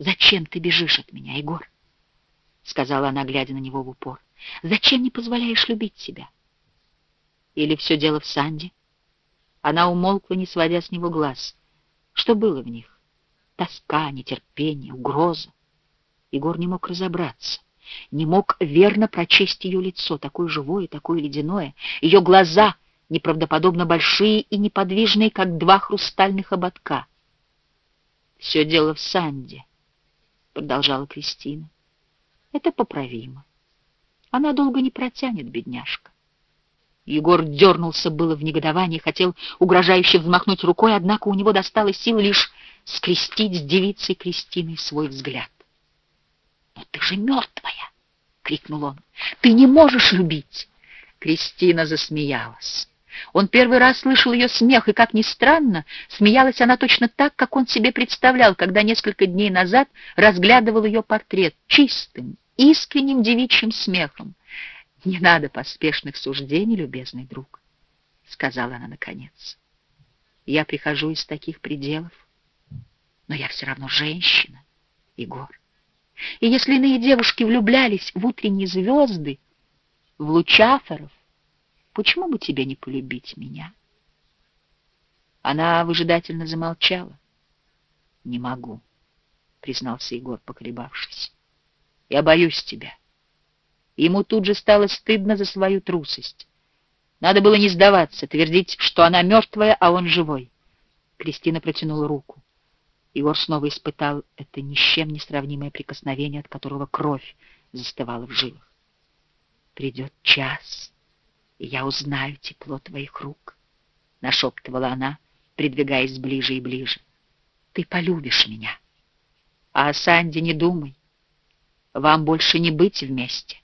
«Зачем ты бежишь от меня, Егор?» — сказала она, глядя на него в упор. «Зачем не позволяешь любить себя?» Или все дело в Санде? Она умолкла, не сводя с него глаз. Что было в них? Тоска, нетерпение, угроза. Егор не мог разобраться, не мог верно прочесть ее лицо, такое живое, такое ледяное, ее глаза неправдоподобно большие и неподвижные, как два хрустальных ободка. «Все дело в Санде», — продолжала Кристина. «Это поправимо. Она долго не протянет, бедняжка. Егор дернулся было в негодовании, хотел угрожающе взмахнуть рукой, однако у него досталось силы лишь скрестить с девицей Кристиной свой взгляд. «Но ты же мертвая!» — крикнул он. «Ты не можешь любить!» Кристина засмеялась. Он первый раз слышал ее смех, и, как ни странно, смеялась она точно так, как он себе представлял, когда несколько дней назад разглядывал ее портрет чистым, искренним девичьим смехом. «Не надо поспешных суждений, любезный друг», — сказала она наконец. «Я прихожу из таких пределов, но я все равно женщина, Егор. И если иные девушки влюблялись в утренние звезды, в лучафоров, почему бы тебе не полюбить меня?» Она выжидательно замолчала. «Не могу», — признался Егор, поколебавшись. «Я боюсь тебя. Ему тут же стало стыдно за свою трусость. Надо было не сдаваться, твердить, что она мертвая, а он живой. Кристина протянула руку. Егор снова испытал это ни с чем не сравнимое прикосновение, от которого кровь застывала в жилах. «Придет час, и я узнаю тепло твоих рук», — нашептывала она, придвигаясь ближе и ближе. «Ты полюбишь меня. А о Санде не думай. Вам больше не быть вместе.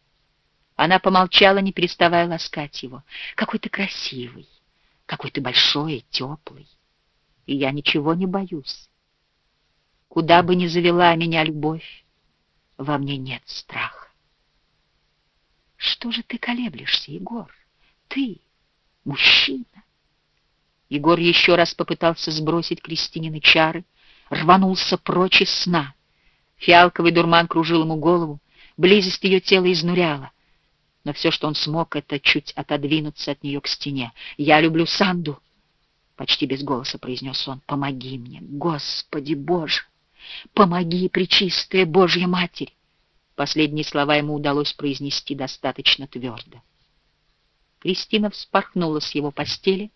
Она помолчала, не переставая ласкать его. «Какой ты красивый, какой ты большой и теплый, и я ничего не боюсь. Куда бы ни завела меня любовь, во мне нет страха». «Что же ты колеблешься, Егор? Ты, мужчина!» Егор еще раз попытался сбросить Кристинины чары, рванулся прочь из сна. Фиалковый дурман кружил ему голову, близость ее тела изнуряла но все, что он смог, это чуть отодвинуться от нее к стене. «Я люблю Санду!» — почти без голоса произнес он. «Помоги мне, Господи Боже! Помоги, Пречистая Божья Матерь!» Последние слова ему удалось произнести достаточно твердо. Кристина вспорхнула с его постели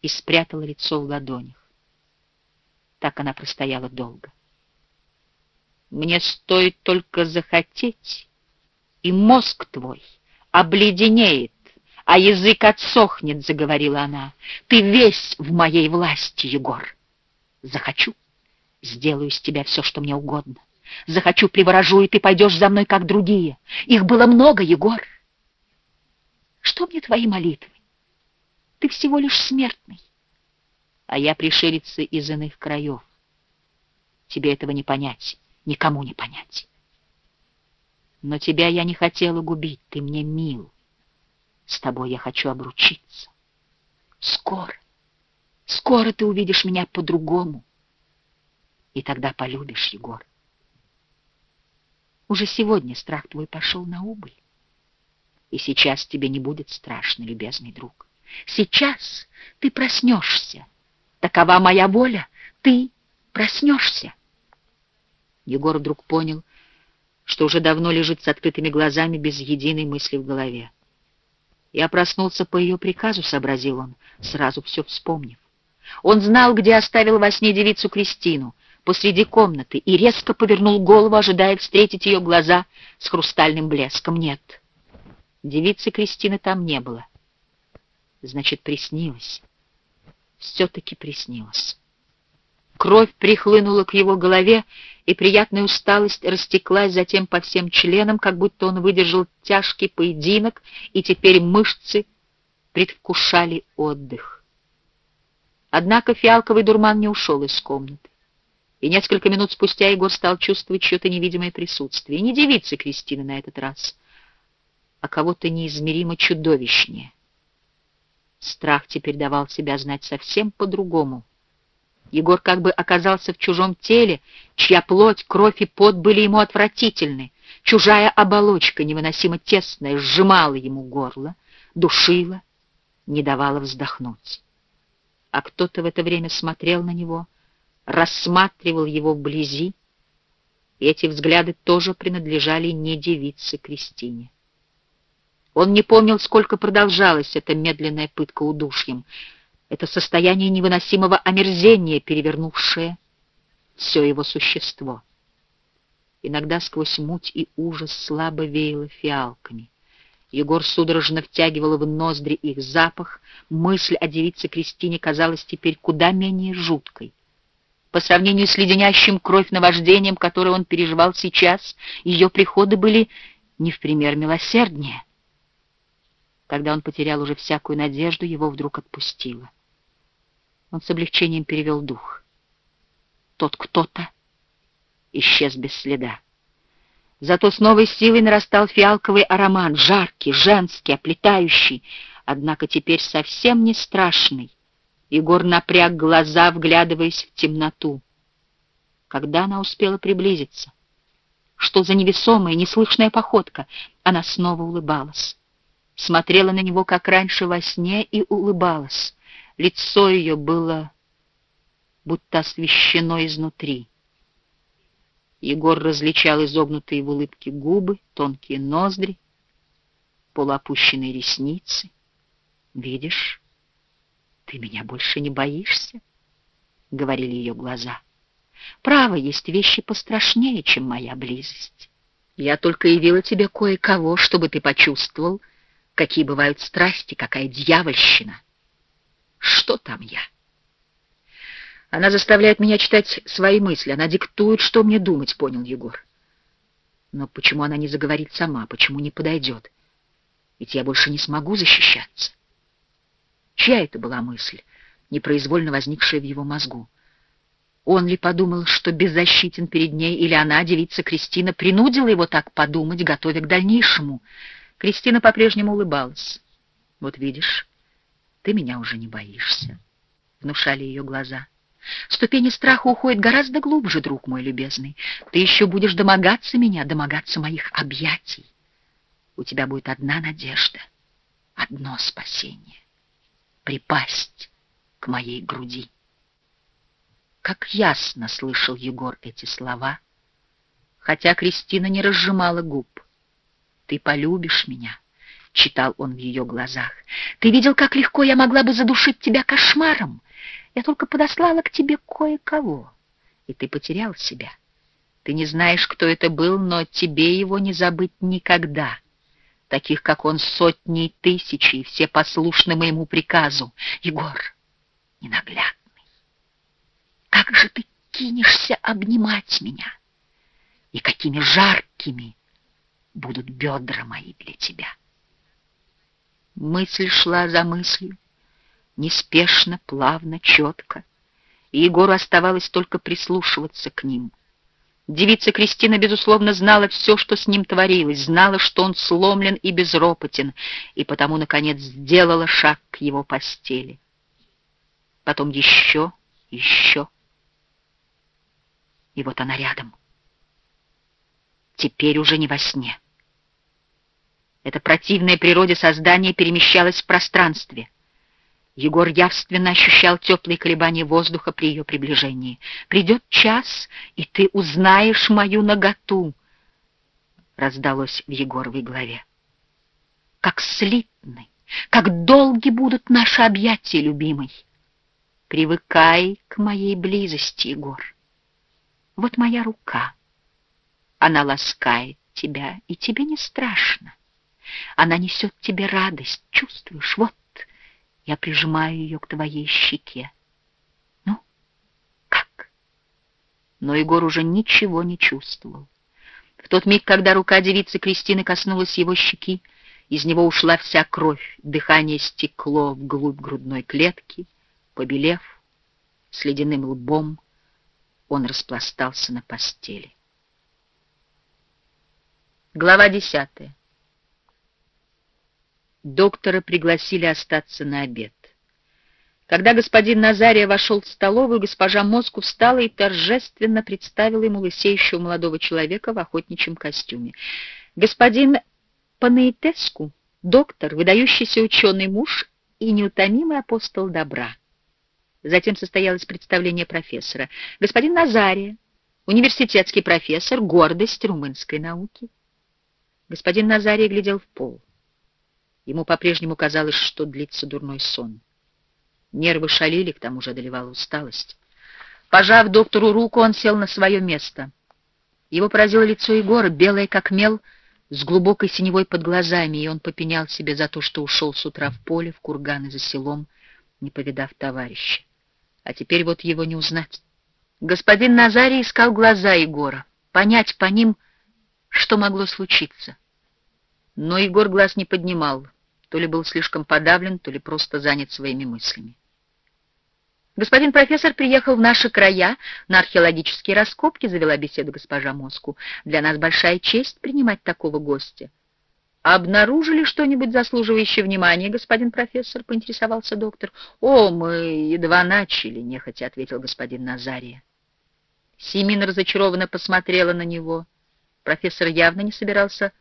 и спрятала лицо в ладонях. Так она простояла долго. «Мне стоит только захотеть...» и мозг твой обледенеет, а язык отсохнет, — заговорила она. Ты весь в моей власти, Егор. Захочу, сделаю с тебя все, что мне угодно. Захочу, приворожу, и ты пойдешь за мной, как другие. Их было много, Егор. Что мне твои молитвы? Ты всего лишь смертный, а я пришелица из иных краев. Тебе этого не понять, никому не понять. Но тебя я не хотела губить, ты мне мил. С тобой я хочу обручиться. Скоро, скоро ты увидишь меня по-другому. И тогда полюбишь, Егор. Уже сегодня страх твой пошел на убыль. И сейчас тебе не будет страшно, любезный друг. Сейчас ты проснешься. Такова моя воля. Ты проснешься. Егор вдруг понял, что уже давно лежит с открытыми глазами без единой мысли в голове. Я проснулся по ее приказу, сообразил он, сразу все вспомнив. Он знал, где оставил во сне девицу Кристину, посреди комнаты, и резко повернул голову, ожидая встретить ее глаза с хрустальным блеском. Нет, девицы Кристины там не было. Значит, приснилось. Все-таки приснилось. Кровь прихлынула к его голове, и приятная усталость растеклась затем по всем членам, как будто он выдержал тяжкий поединок, и теперь мышцы предвкушали отдых. Однако фиалковый дурман не ушел из комнаты. И несколько минут спустя Егор стал чувствовать чье-то невидимое присутствие. не девицы Кристины на этот раз, а кого-то неизмеримо чудовищнее. Страх теперь давал себя знать совсем по-другому — Егор как бы оказался в чужом теле, чья плоть, кровь и пот были ему отвратительны. Чужая оболочка, невыносимо тесная, сжимала ему горло, душила, не давала вздохнуть. А кто-то в это время смотрел на него, рассматривал его вблизи, и эти взгляды тоже принадлежали не девице Кристине. Он не помнил, сколько продолжалась эта медленная пытка удушьем, это состояние невыносимого омерзения, перевернувшее все его существо. Иногда сквозь муть и ужас слабо веяло фиалками. Егор судорожно втягивал в ноздри их запах, мысль о девице Кристине казалась теперь куда менее жуткой. По сравнению с леденящим кровь наваждением, которое он переживал сейчас, ее приходы были не в пример милосерднее. Когда он потерял уже всякую надежду, его вдруг отпустило. Он с облегчением перевел дух. Тот кто-то исчез без следа. Зато с новой силой нарастал фиалковый аромат, жаркий, женский, оплетающий, однако теперь совсем не страшный. Егор напряг глаза, вглядываясь в темноту. Когда она успела приблизиться? Что за невесомая, неслышная походка? Она снова улыбалась. Смотрела на него, как раньше во сне, и улыбалась. Лицо ее было будто освещено изнутри. Егор различал изогнутые в улыбке губы, тонкие ноздри, полуопущенные ресницы. «Видишь, ты меня больше не боишься?» — говорили ее глаза. «Право, есть вещи пострашнее, чем моя близость. Я только явила тебе кое-кого, чтобы ты почувствовал, какие бывают страсти, какая дьявольщина». Что там я? Она заставляет меня читать свои мысли, она диктует, что мне думать, понял Егор. Но почему она не заговорит сама, почему не подойдет? Ведь я больше не смогу защищаться. Чья это была мысль, непроизвольно возникшая в его мозгу? Он ли подумал, что беззащитен перед ней, или она, девица Кристина, принудила его так подумать, готовя к дальнейшему? Кристина по-прежнему улыбалась. Вот видишь, ты меня уже не боишься, — внушали ее глаза. Ступени страха уходят гораздо глубже, друг мой любезный. Ты еще будешь домогаться меня, домогаться моих объятий. У тебя будет одна надежда, одно спасение — припасть к моей груди. Как ясно слышал Егор эти слова, хотя Кристина не разжимала губ. Ты полюбишь меня, — читал он в ее глазах. «Ты видел, как легко я могла бы задушить тебя кошмаром? Я только подослала к тебе кое-кого, и ты потерял себя. Ты не знаешь, кто это был, но тебе его не забыть никогда. Таких, как он, сотни и тысячи, и все послушны моему приказу. Егор, ненаглядный, как же ты кинешься обнимать меня? И какими жаркими будут бедра мои для тебя!» Мысль шла за мыслью, неспешно, плавно, четко, и Егору оставалось только прислушиваться к ним. Девица Кристина, безусловно, знала все, что с ним творилось, знала, что он сломлен и безропотен, и потому, наконец, сделала шаг к его постели. Потом еще, еще. И вот она рядом. Теперь уже не во сне. Это противное природе создание перемещалось в пространстве. Егор явственно ощущал теплые колебания воздуха при ее приближении. «Придет час, и ты узнаешь мою наготу», — раздалось в Егоровой голове. «Как слитны, как долги будут наши объятия, любимый! Привыкай к моей близости, Егор. Вот моя рука, она ласкает тебя, и тебе не страшно. Она несет тебе радость, чувствуешь? Вот, я прижимаю ее к твоей щеке. Ну, как? Но Егор уже ничего не чувствовал. В тот миг, когда рука девицы Кристины коснулась его щеки, из него ушла вся кровь, дыхание стекло вглубь грудной клетки, побелев, с ледяным лбом, он распластался на постели. Глава десятая. Доктора пригласили остаться на обед. Когда господин Назария вошел в столовую, госпожа Моску встала и торжественно представила ему лысеющего молодого человека в охотничьем костюме. Господин Панейтеску, доктор, выдающийся ученый муж и неутомимый апостол добра. Затем состоялось представление профессора. Господин Назария, университетский профессор, гордость румынской науки. Господин Назария глядел в пол. Ему по-прежнему казалось, что длится дурной сон. Нервы шалили, к тому же одолевала усталость. Пожав доктору руку, он сел на свое место. Его поразило лицо Егора, белое как мел, с глубокой синевой под глазами, и он попенял себе за то, что ушел с утра в поле, в курган и за селом, не повидав товарища. А теперь вот его не узнать. Господин Назарий искал глаза Егора, понять по ним, что могло случиться. Но Егор глаз не поднимал, то ли был слишком подавлен, то ли просто занят своими мыслями. «Господин профессор приехал в наши края на археологические раскопки», — завела беседу госпожа Моску. «Для нас большая честь принимать такого гостя». «Обнаружили что-нибудь заслуживающее внимания, господин профессор?» — поинтересовался доктор. «О, мы едва начали», — нехотя ответил господин Назария. Симин разочарованно посмотрела на него. Профессор явно не собирался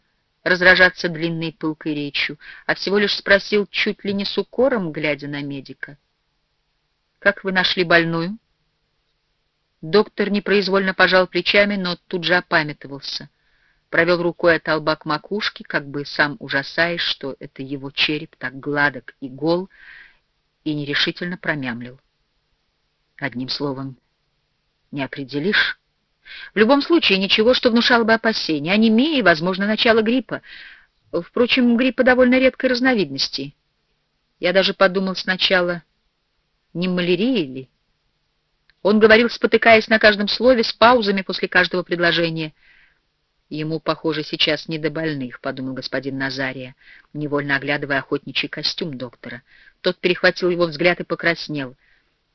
разражаться длинной пылкой речью, а всего лишь спросил чуть ли не с укором, глядя на медика. «Как вы нашли больную?» Доктор непроизвольно пожал плечами, но тут же опамятовался. Провел рукой от лба к макушке, как бы сам ужасаясь, что это его череп так гладок и гол, и нерешительно промямлил. Одним словом, не определишь, в любом случае, ничего, что внушало бы опасения. Анемия и, возможно, начало гриппа. Впрочем, гриппа довольно редкой разновидности. Я даже подумал сначала, не малярия ли? Он говорил, спотыкаясь на каждом слове, с паузами после каждого предложения. Ему, похоже, сейчас не до больных, — подумал господин Назария, невольно оглядывая охотничий костюм доктора. Тот перехватил его взгляд и покраснел —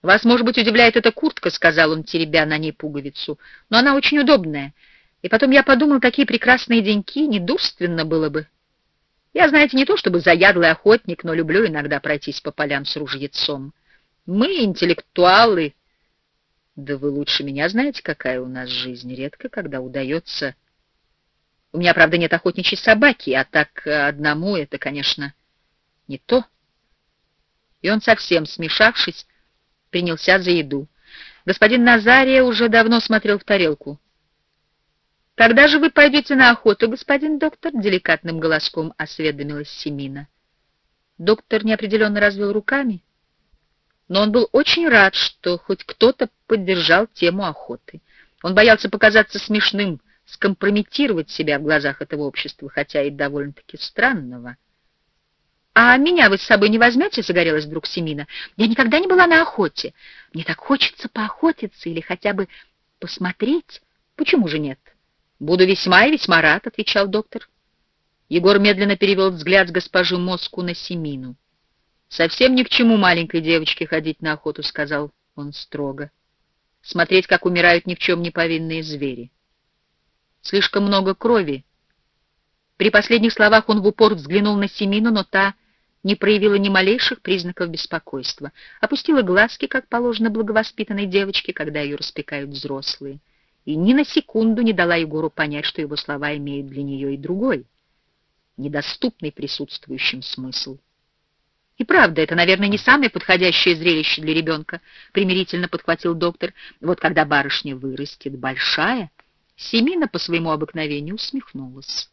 «Вас, может быть, удивляет эта куртка», — сказал он, теребя на ней пуговицу, — «но она очень удобная. И потом я подумал, какие прекрасные деньки, недурственно было бы. Я, знаете, не то чтобы заядлый охотник, но люблю иногда пройтись по полям с ружьецом. Мы, интеллектуалы, да вы лучше меня знаете, какая у нас жизнь, редко когда удается... У меня, правда, нет охотничьей собаки, а так одному это, конечно, не то». И он, совсем смешавшись, принялся за еду. Господин Назария уже давно смотрел в тарелку. «Когда же вы пойдете на охоту, господин доктор?» — деликатным голоском осведомилась Семина. Доктор неопределенно развел руками, но он был очень рад, что хоть кто-то поддержал тему охоты. Он боялся показаться смешным, скомпрометировать себя в глазах этого общества, хотя и довольно-таки странного. «А меня вы с собой не возьмете?» — загорелась вдруг Семина. «Я никогда не была на охоте. Мне так хочется поохотиться или хотя бы посмотреть. Почему же нет?» «Буду весьма и весьма рад», — отвечал доктор. Егор медленно перевел взгляд с госпожи Моску на Семину. «Совсем ни к чему маленькой девочке ходить на охоту», — сказал он строго. «Смотреть, как умирают ни в чем не повинные звери. Слишком много крови». При последних словах он в упор взглянул на Семину, но та не проявила ни малейших признаков беспокойства, опустила глазки, как положено благовоспитанной девочке, когда ее распекают взрослые, и ни на секунду не дала Егору понять, что его слова имеют для нее и другой, недоступный присутствующим смысл. И правда, это, наверное, не самое подходящее зрелище для ребенка, примирительно подхватил доктор. Вот когда барышня вырастет большая, Семина по своему обыкновению усмехнулась.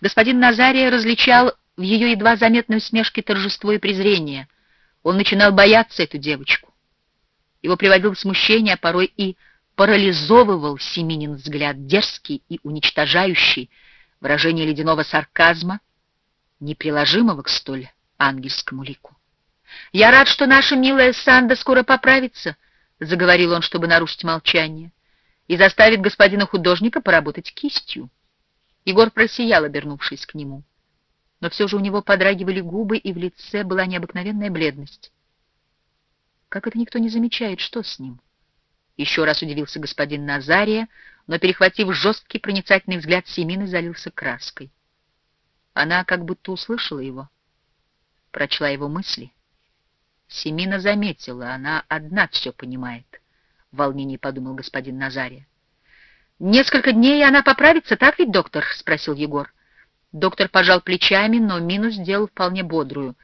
Господин Назария различал в ее едва заметной усмешке торжество и презрение. Он начинал бояться эту девочку. Его приводил в смущение, а порой и парализовывал Семенин взгляд, дерзкий и уничтожающий, выражение ледяного сарказма, неприложимого к столь ангельскому лику. «Я рад, что наша милая Санда скоро поправится», — заговорил он, чтобы нарушить молчание, «и заставит господина художника поработать кистью». Егор просиял, обернувшись к нему но все же у него подрагивали губы, и в лице была необыкновенная бледность. Как это никто не замечает, что с ним? Еще раз удивился господин Назария, но, перехватив жесткий проницательный взгляд Семины, залился краской. Она как будто услышала его, прочла его мысли. Семина заметила, она одна все понимает, — в волнении подумал господин Назария. «Несколько дней, она поправится, так ведь, доктор?» — спросил Егор. Доктор пожал плечами, но мину сделал вполне бодрую.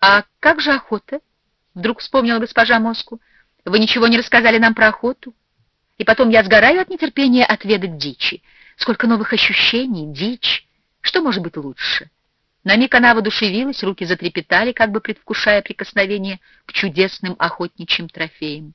«А как же охота?» — вдруг вспомнила госпожа Моску. «Вы ничего не рассказали нам про охоту? И потом я сгораю от нетерпения отведать дичи. Сколько новых ощущений, дичь! Что может быть лучше?» На миг она воодушевилась, руки затрепетали, как бы предвкушая прикосновение к чудесным охотничьим трофеям.